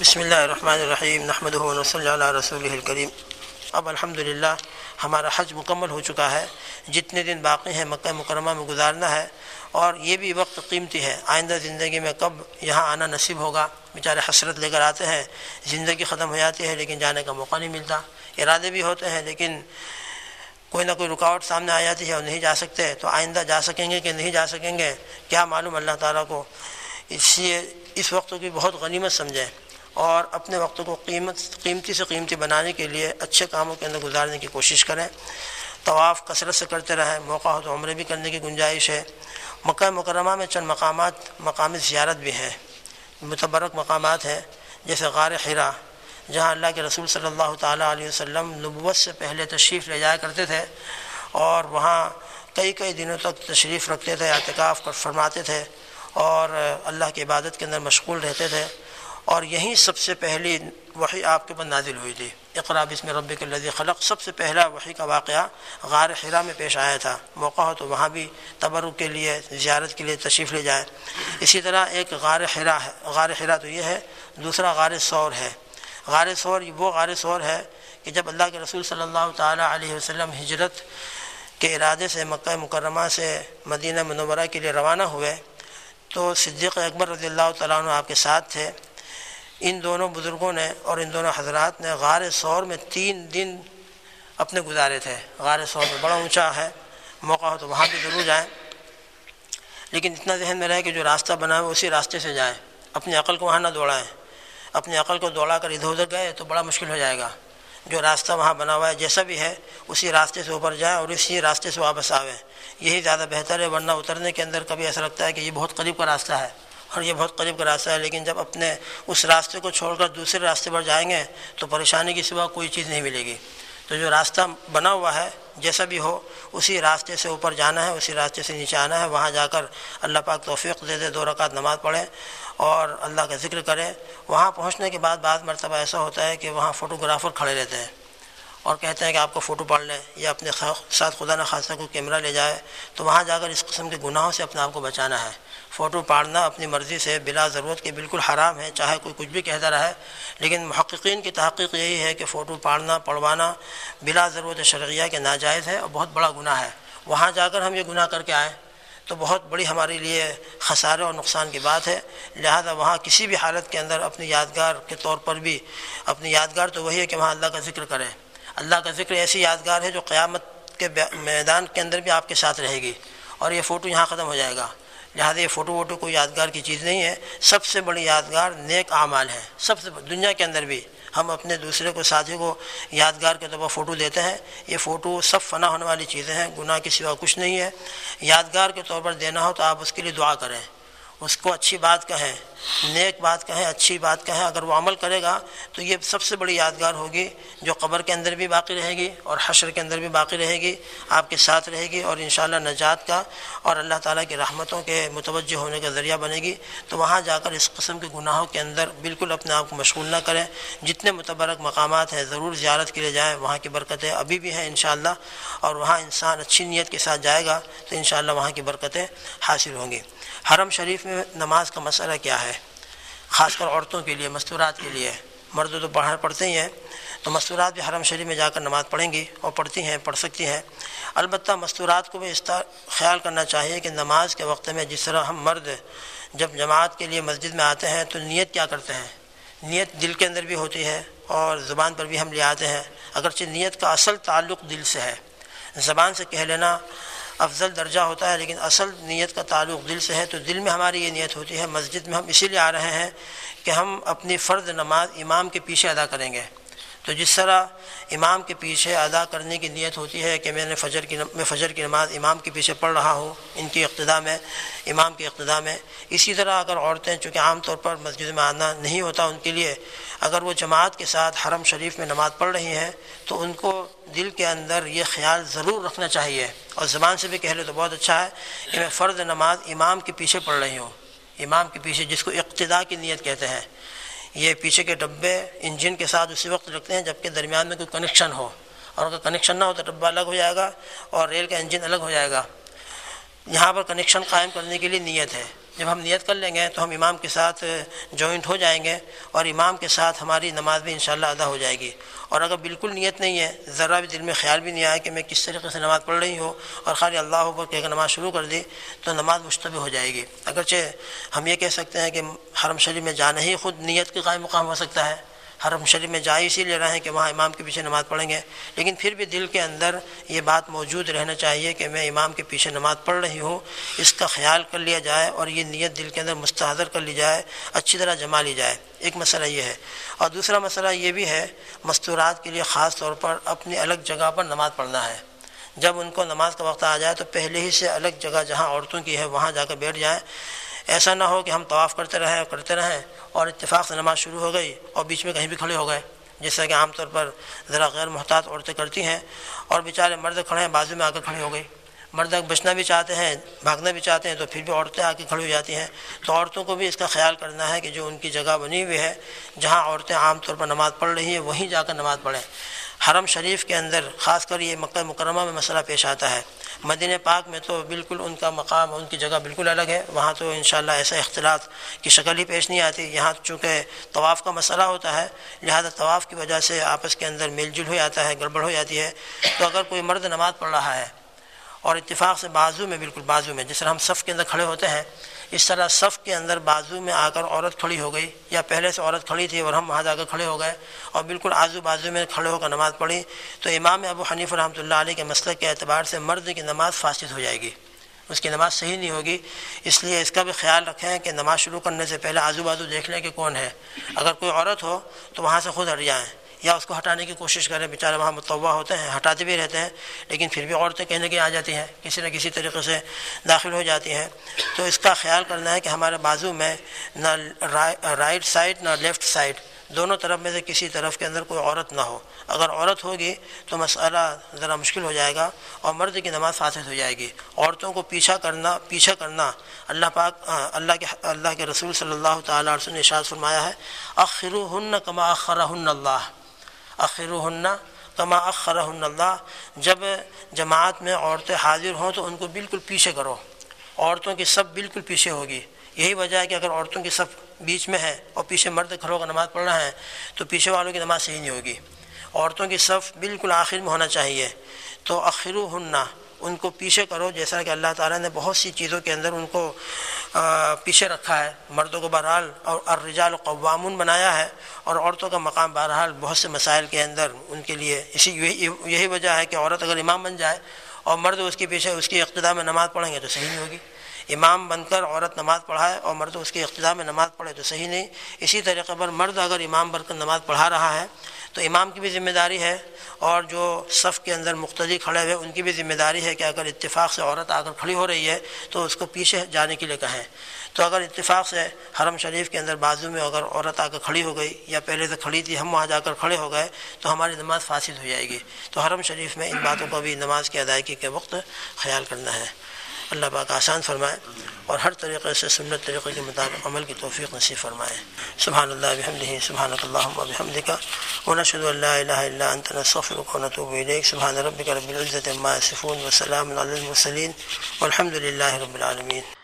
بسم اللہ الرحمن الرحیم نحمد صلی اللہ رسول الکریم۔ اب الحمد للہ ہمارا حج مکمل ہو چکا ہے، جتنے دن باقی ہیں مکہ مکرمہ میں گزارنا ہے، اور یہ بھی وقت قیمتی ہے۔ آئندہ زندگی میں کب یہاں آنا نصیب ہوگا، بیچارے حسرت لے کر آتے ہیں، زندگی ختم ہو جاتی ہے، لیکن جانے کا موقع نہیں ملتا۔ ارادے بھی ہوتے ہیں، لیکن کوئی نہ کوئی رکاوٹ سامنے آ جاتی ہے اور نہیں جا سکتے۔ تو آئندہ جا سکیں گے کہ نہیں جا سکیں گے؟ کیا معلوم اللہ تعالیٰ کو؟ اس لیے اس وقت کی بہت غنیمت سمجھیں۔ اور اپنے وقت کو قیمت، قیمتی سے قیمتی بنانے کے لیے اچھے کاموں کے اندر گزارنے کی کوشش کریں۔ طواف کثرت سے کرتے رہیں، موقع ہو تو عمرے بھی کرنے کی گنجائش ہے۔ مکہ مکرمہ میں چند مقامات مقام زیارت بھی ہیں۔ متبرک مقامات ہیں، جیسے غار حرا جہاں اللہ کے رسول صلی اللہ تعالیٰ علیہ وسلم نبوت سے پہلے تشریف لے جایا کرتے تھے اور وہاں کئی کئی دنوں تک تشریف رکھتے تھے، اعتکاف کر فرماتے تھے اور اللہ کی عبادت کے اندر مشغول رہتے تھے۔ اور یہیں سب سے پہلی وحی آپ کے اوپر نازل ہوئی تھی۔ اقراب اس میں رب کے لذی خلق۔ سب سے پہلا وحی کا واقعہ غار حرا میں پیش آیا تھا۔ موقع ہو تو وہاں بھی تبرک کے لیے، زیارت کے لیے تشریف لے جائے۔ اسی طرح ایک غار حرا ہے۔ غار حرا تو یہ ہے، دوسرا غار سور ہے۔ غار سور وہ غار سور ہے کہ جب اللہ کے رسول صلی اللہ تعالیٰ علیہ وسلم ہجرت کے ارادے سے مکہ مکرمہ سے مدینہ منورہ کے لیے روانہ ہوئے تو صدیق اکبر رضی اللہ تعالیٰ عنہ آپ کے ساتھ تھے۔ ان دونوں بزرگوں نے اور ان دونوں حضرات نے غار سور میں تین دن اپنے گزارے تھے۔ غار سور میں بڑا اونچا ہے، موقع ہو تو وہاں بھی ضرور جائیں۔ لیکن اتنا ذہن میں رہے کہ جو راستہ بنا ہے اسی راستے سے جائیں اپنی عقل کو وہاں نہ دوڑائیں۔ اپنی عقل کو دوڑا کر ادھر ادھر گئے تو بڑا مشکل ہو جائے گا۔ جو راستہ وہاں بنا ہوا ہے، جیسا بھی ہے، اسی راستے سے اوپر جائیں اور اسی راستے سے واپس آویں۔ یہی زیادہ بہتر ہے، ورنہ اترنے کے اندر کبھی ایسا لگتا ہے کہ یہ بہت قریب کا راستہ ہے۔ اور یہ بہت قریب کا راستہ ہے، لیکن جب اپنے اس راستے کو چھوڑ کر دوسرے راستے پر جائیں گے، تو پریشانی کی سوا کوئی چیز نہیں ملے گی۔ تو جو راستہ بنا ہوا ہے، جیسا بھی ہو، اسی راستے سے اوپر جانا ہے، اسی راستے سے نیچے آنا ہے، وہاں جا کر اللہ پاک توفیق دے دے، دو رکعت نماز پڑھیں اور اللہ کا ذکر کریں۔ وہاں پہنچنے کے بعد بعض مرتبہ ایسا ہوتا ہے کہ وہاں فوٹوگرافر کھڑے رہتے ہیں۔ اور کہتے ہیں کہ آپ کو فوٹو پڑھ لیں یا اپنے ساتھ خدا نخواستہ کو کیمرہ لے جائے، تو وہاں جا کر اس قسم کے گناہوں سے اپنے آپ کو بچانا ہے۔ فوٹو پاڑنا اپنی مرضی سے بلا ضرورت کے بالکل حرام ہے، چاہے کوئی کچھ بھی کہتا رہے، لیکن محققین کی تحقیق یہی ہے کہ فوٹو پاڑنا، پڑھوانا بلا ضرورت شرعیہ کے ناجائز ہے اور بہت بڑا گناہ ہے۔ وہاں جا کر ہم یہ گناہ کر کے آئیں تو بہت بڑی ہمارے لیے خسارے اور نقصان کی بات ہے۔ لہذا وہاں کسی بھی حالت کے اندر اپنی یادگار کے طور پر بھی، اپنی یادگار تو وہی ہے کہ وہاں اللہ کا ذکر کریں اللہ کا ذکر ایسی یادگار ہے جو قیامت کے میدان کے اندر بھی آپ کے ساتھ رہے گی اور یہ فوٹو یہاں ختم ہو جائے گا۔ لہٰذا یہ فوٹو ووٹو کوئی یادگار کی چیز نہیں ہے۔ سب سے بڑی یادگار نیک اعمال ہے سب سے دنیا کے اندر بھی ہم اپنے دوسرے کو ساتھی کو یادگار کے طور پر فوٹو دیتے ہیں۔ یہ فوٹو سب فنا ہونے والی چیزیں ہیں، گناہ کی سوا کچھ نہیں ہے۔ یادگار کے طور پر دینا ہو تو آپ اس کے لیے دعا کریں۔ اس کو اچھی بات کہیں۔ نیک بات کہیں اچھی بات کہیں اگر وہ عمل کرے گا تو یہ سب سے بڑی یادگار ہوگی جو قبر کے اندر بھی باقی رہے گی اور حشر کے اندر بھی باقی رہے گی، آپ کے ساتھ رہے گی اور انشاءاللہ نجات کا اور اللہ تعالیٰ کی رحمتوں کے متوجہ ہونے کا ذریعہ بنے گی۔ تو وہاں جا کر اس قسم کے گناہوں کے اندر بالکل اپنے آپ کو مشغول نہ کریں۔ جتنے متبرک مقامات ہیں، ضرور زیارت کے لیے جائیں، وہاں کی برکتیں ابھی بھی ہیں انشاءاللہ اور وہاں انسان اچھی نیت کے ساتھ جائے گا تو انشاءاللہ وہاں کی برکتیں حاصل ہوں گی۔ حرم شریف میں نماز کا مسئلہ کیا ہے؟ خاص کر عورتوں کے لیے، مستورات کے لیے۔ مرد تو باہر پڑھتے ہی ہیں، تو مستورات بھی حرم شریف میں جا کر نماز پڑھیں گی اور پڑھتی ہیں، پڑھ سکتی ہیں۔ البتہ مستورات کو بھی اس طرح خیال کرنا چاہیے کہ نماز کے وقت میں جس طرح ہم مرد جب جماعت کے لیے مسجد میں آتے ہیں، تو نیت کیا کرتے ہیں؟ نیت دل کے اندر بھی ہوتی ہے اور زبان پر بھی ہم لے آتے ہیں۔ اگرچہ نیت کا اصل تعلق دل سے ہے۔ زبان سے کہہ لینا افضل درجہ ہوتا ہے، لیکن اصل نیت کا تعلق دل سے ہے، تو دل میں ہماری یہ نیت ہوتی ہے، مسجد میں ہم اسی لیے آ رہے ہیں کہ ہم اپنی فرض نماز امام کے پیچھے ادا کریں گے۔ تو جس طرح امام کے پیچھے ادا کرنے کی نیت ہوتی ہے کہ میں نے فجر کی میں فجر کی نماز امام کے پیچھے پڑھ رہا ہوں، ان کی اقتدا میں، امام کی اقتدا میں۔ اسی طرح اگر عورتیں، چونکہ عام طور پر مسجد میں آنا نہیں ہوتا ان کے لیے، اگر وہ جماعت کے ساتھ حرم شریف میں نماز پڑھ رہی ہیں، تو ان کو دل کے اندر یہ خیال ضرور رکھنا چاہیے۔ اور زبان سے بھی کہہ لے تو بہت اچھا ہے کہ میں فرض نماز امام کے پیچھے پڑھ رہی ہوں۔ امام کے پیچھے جس کو اقتدا کی نیت کہتے ہیں۔ یہ پیچھے کے ڈبے انجن کے ساتھ اسی وقت رکھتے ہیں جبکہ درمیان میں کوئی کنیکشن ہو۔ اور اگر کنیکشن نہ ہو تو ڈبہ الگ ہو جائے گا اور ریل کا انجن الگ ہو جائے گا۔ یہاں پر کنیکشن قائم کرنے کے لیے نیت ہے۔ جب ہم نیت کر لیں گے تو ہم امام کے ساتھ جوائنٹ ہو جائیں گے اور امام کے ساتھ ہماری نماز بھی انشاءاللہ ادا ہو جائے گی۔ اور اگر بالکل نیت نہیں ہے ذرا بھی دل میں خیال بھی نہیں آیا کہ میں کس طریقے سے نماز پڑھ رہی ہوں اور خالی اللہ اکبر کہہ کے نماز شروع کر دی تو نماز مشتبہ ہو جائے گی۔ اگرچہ ہم یہ کہہ سکتے ہیں کہ حرم شریف میں جانا ہی خود نیت کے قائم مقام ہو سکتا ہے حرم شریف میں جا اسی لے رہے ہیں کہ وہاں امام کے پیچھے نماز پڑھیں گے۔ لیکن پھر بھی دل کے اندر یہ بات موجود رہنا چاہیے کہ میں امام کے پیچھے نماز پڑھ رہی ہوں، اس کا خیال کر لیا جائے اور یہ نیت دل کے اندر مستحضر کر لی جائے، اچھی طرح جما لی جائے۔ ایک مسئلہ یہ ہے۔ اور دوسرا مسئلہ یہ بھی ہے، مستورات کے لیے خاص طور پر اپنی الگ جگہ پر نماز پڑھنا ہے۔ جب ان کو نماز کا وقت آ جائے تو پہلے ہی سے الگ جگہ جہاں عورتوں کی ہے، وہاں جا کر بیٹھ جائیں۔ ایسا نہ ہو کہ ہم طواف کرتے رہیں اور کرتے رہیں اور اتفاق سے نماز شروع ہو گئی اور بیچ میں کہیں بھی کھڑے ہو گئے۔ جیسا کہ عام طور پر ذرا غیر محتاط عورتیں کرتی ہیں اور بیچارے مرد کھڑے ہیں، بازو میں آ کر کھڑے ہو گئی مرد بچنا بھی چاہتے ہیں، بھاگنا بھی چاہتے ہیں تو پھر بھی عورتیں آ کے کھڑی ہو جاتی ہیں۔ تو عورتوں کو بھی اس کا خیال کرنا ہے کہ جو ان کی جگہ بنی ہوئی ہے، جہاں عورتیں عام طور پر نماز پڑھ رہی ہیں، وہیں جا کر نماز پڑھیں۔ حرم شریف کے اندر، خاص کر یہ مکہ مکرمہ میں مسئلہ پیش آتا ہے۔ مدینہ پاک میں تو بالکل ان کا مقام، ان کی جگہ بالکل الگ ہے۔ وہاں تو انشاءاللہ ایسا اختلاط کی شکل ہی پیش نہیں آتی۔ یہاں چونکہ طواف کا مسئلہ ہوتا ہے، لہذا طواف کی وجہ سے آپس کے اندر میل جل ہو جاتا ہے، گڑبڑ ہو جاتی ہے۔ تو اگر کوئی مرد نماز پڑھ رہا ہے اور اتفاق سے بازو میں، بالکل بازو میں، جس طرح ہم صف کے اندر کھڑے ہوتے ہیں اس طرح صف کے اندر بازو میں آ کر عورت کھڑی ہو گئی، یا پہلے سے عورت کھڑی تھی اور ہم وہاں جا کر کھڑے ہو گئے اور بالکل آزو بازو میں کھڑے ہو کر نماز پڑھی، تو امام ابو حنیف رحمۃ اللہ علیہ کے مسئلہ کے اعتبار سے مرد کی نماز فاسد ہو جائے گی، اس کی نماز صحیح نہیں ہوگی، اس لیے اس کا بھی خیال رکھیں کہ نماز شروع کرنے سے پہلے آزو بازو دیکھ لیں کہ کون ہے۔ اگر کوئی عورت ہو تو وہاں سے خود ہٹ جائیں۔ یا اس کو ہٹانے کی کوشش کریں، بیچارے وہاں متوع ہوتے ہیں، ہٹاتے بھی رہتے ہیں، لیکن پھر بھی عورتیں کہنے کی آ جاتی ہیں، کسی نہ کسی طریقے سے داخل ہو جاتی ہیں۔ تو اس کا خیال کرنا ہے کہ ہمارے بازو میں نہ رائٹ سائڈ نہ لیفٹ سائڈ، دونوں طرف میں سے کسی طرف کے اندر کوئی عورت نہ ہو۔ اگر عورت ہوگی تو مسئلہ ذرا مشکل ہو جائے گا اور مرد کی نماز فاسد ہو جائے گی۔ عورتوں کو پیچھا کرنا پیچھا کرنا اللہ پاک اللہ کے اللہ کے رسول صلی اللہ تعالیٰ علیہ نے اشاعت فرمایا ہے اخر ہن کما اخر اللہ۔ اخر ہننا کما اخر اللہ۔ جب جماعت میں عورتیں حاضر ہوں تو ان کو بالکل پیچھے کرو۔ عورتوں کی سب بالکل پیچھے ہوگی۔ یہی وجہ ہے کہ اگر عورتوں کی سب بیچ میں ہے اور پیچھے مرد کھڑوں کا نماز پڑھنا ہے تو پیچھے والوں کی نماز صحیح نہیں ہوگی۔ عورتوں کی صف بالکل آخر میں ہونا چاہیے۔ تو اخرو ہننا ان کو پیچھے کرو۔ جیسا کہ اللہ تعالیٰ نے بہت سی چیزوں کے اندر ان کو پیچھے رکھا ہے۔ مردوں کو بہرحال اور الرجال قوامون بنایا ہے اور عورتوں کا مقام بہرحال بہت سے مسائل کے اندر ان کے لیے اسی یہی وجہ ہے کہ عورت اگر امام بن جائے اور مرد اس کے پیچھے، اس کی اقتدا میں نماز پڑھیں گے تو صحیح نہیں ہوگی۔ امام بن کر عورت نماز پڑھائے اور مرد اس کی اقتدا میں نماز پڑھے تو صحیح نہیں۔ اسی طریقے پر مرد اگر امام بن کر نماز پڑھا رہا ہے تو امام کی بھی ذمہ داری ہے اور جو صف کے اندر مقتدی کھڑے ہوئے ان کی بھی ذمہ داری ہے کہ اگر اتفاق سے عورت آ کر کھڑی ہو رہی ہے تو اس کو پیچھے جانے کے لیے کہیں۔ تو اگر اتفاق سے حرم شریف کے اندر بازو میں اگر عورت آ کر کھڑی ہو گئی یا پہلے سے کھڑی تھی، ہم وہاں جا کر کھڑے ہو گئے تو ہماری نماز فاسد ہو جائے گی۔ تو حرم شریف میں ان باتوں کو بھی نماز کی ادائیگی کے وقت خیال کرنا ہے۔ اللہ پاک آسان فرمائے اور ہر طریقے سے سنت طریقے کے مطابق عمل کی توفیق نصیب فرمائے۔ سبحان اللہ بحمدہ سبحان اللہ بحمد کا ونشد اللہ الہ الا انت نستغفرك ونتوب الیک۔ سبحان ربک رب العزت عما يصفون وسلام علی المرسلین۔ والحمد للہ رب العالمین۔